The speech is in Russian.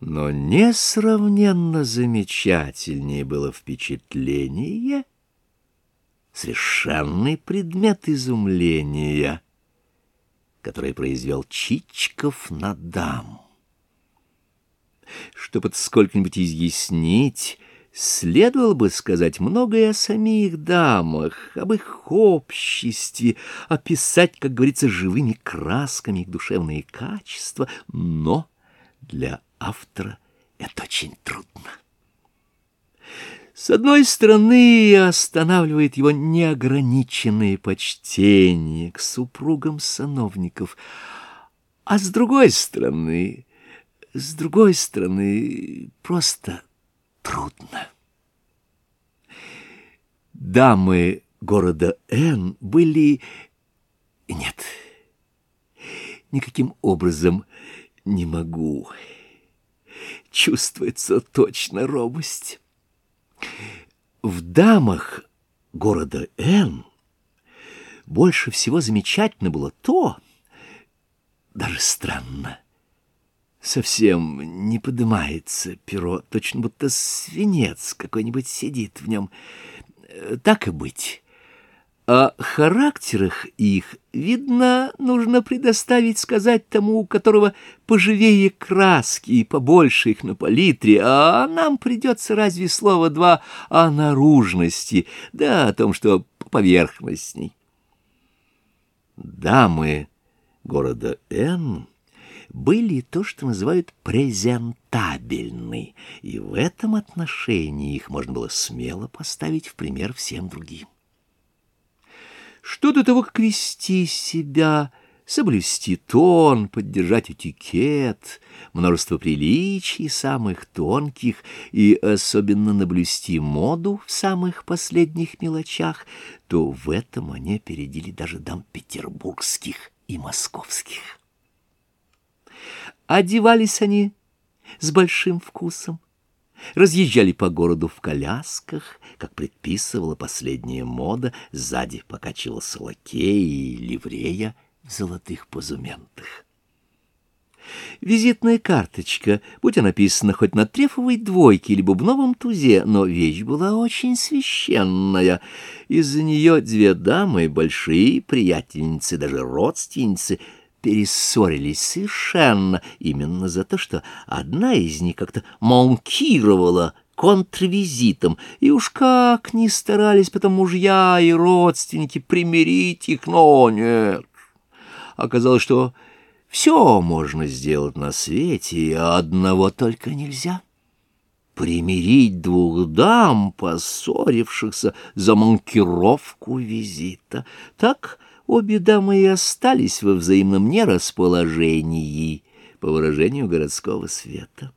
Но несравненно замечательнее было впечатление, совершенный предмет изумления, который произвел Чичков на дам. Чтобы сколько-нибудь изъяснить, следовало бы сказать многое о самих дамах, об их обществе, описать, как говорится, живыми красками их душевные качества, но для автора это очень трудно. С одной стороны, останавливает его неограниченное почтение к супругам сановников, а с другой стороны, с другой стороны, просто трудно. Дамы города Н были... Нет, никаким образом не могу чувствуется точно робость. В дамах города Н больше всего замечательно было то, даже странно, совсем не поднимается перо, точно будто свинец какой-нибудь сидит в нем. Так и быть. О характерах их, видно, нужно предоставить сказать тому, у которого поживее краски и побольше их на палитре, а нам придется разве слово два о наружности, да о том, что поверхностней. Дамы города Н были то, что называют презентабельны, и в этом отношении их можно было смело поставить в пример всем другим. Что до того, как вести себя, соблюсти тон, поддержать этикет, множество приличий самых тонких и особенно наблюсти моду в самых последних мелочах, то в этом они опередили даже дам петербургских и московских. Одевались они с большим вкусом, разъезжали по городу в колясках, как предписывала последняя мода, сзади покачивался лакей и ливрея в золотых позументах. Визитная карточка, будь она написана хоть на трефовой двойке или бубновом тузе, но вещь была очень священная. Из-за нее две дамы, большие приятельницы, даже родственницы, перессорились совершенно именно за то, что одна из них как-то манкировала контрвизитом, и уж как ни старались потом мужья и родственники примирить их, но нет. Оказалось, что все можно сделать на свете, а одного только нельзя. Примирить двух дам, поссорившихся за манкировку визита. Так обе дамы и остались во взаимном нерасположении, по выражению городского света.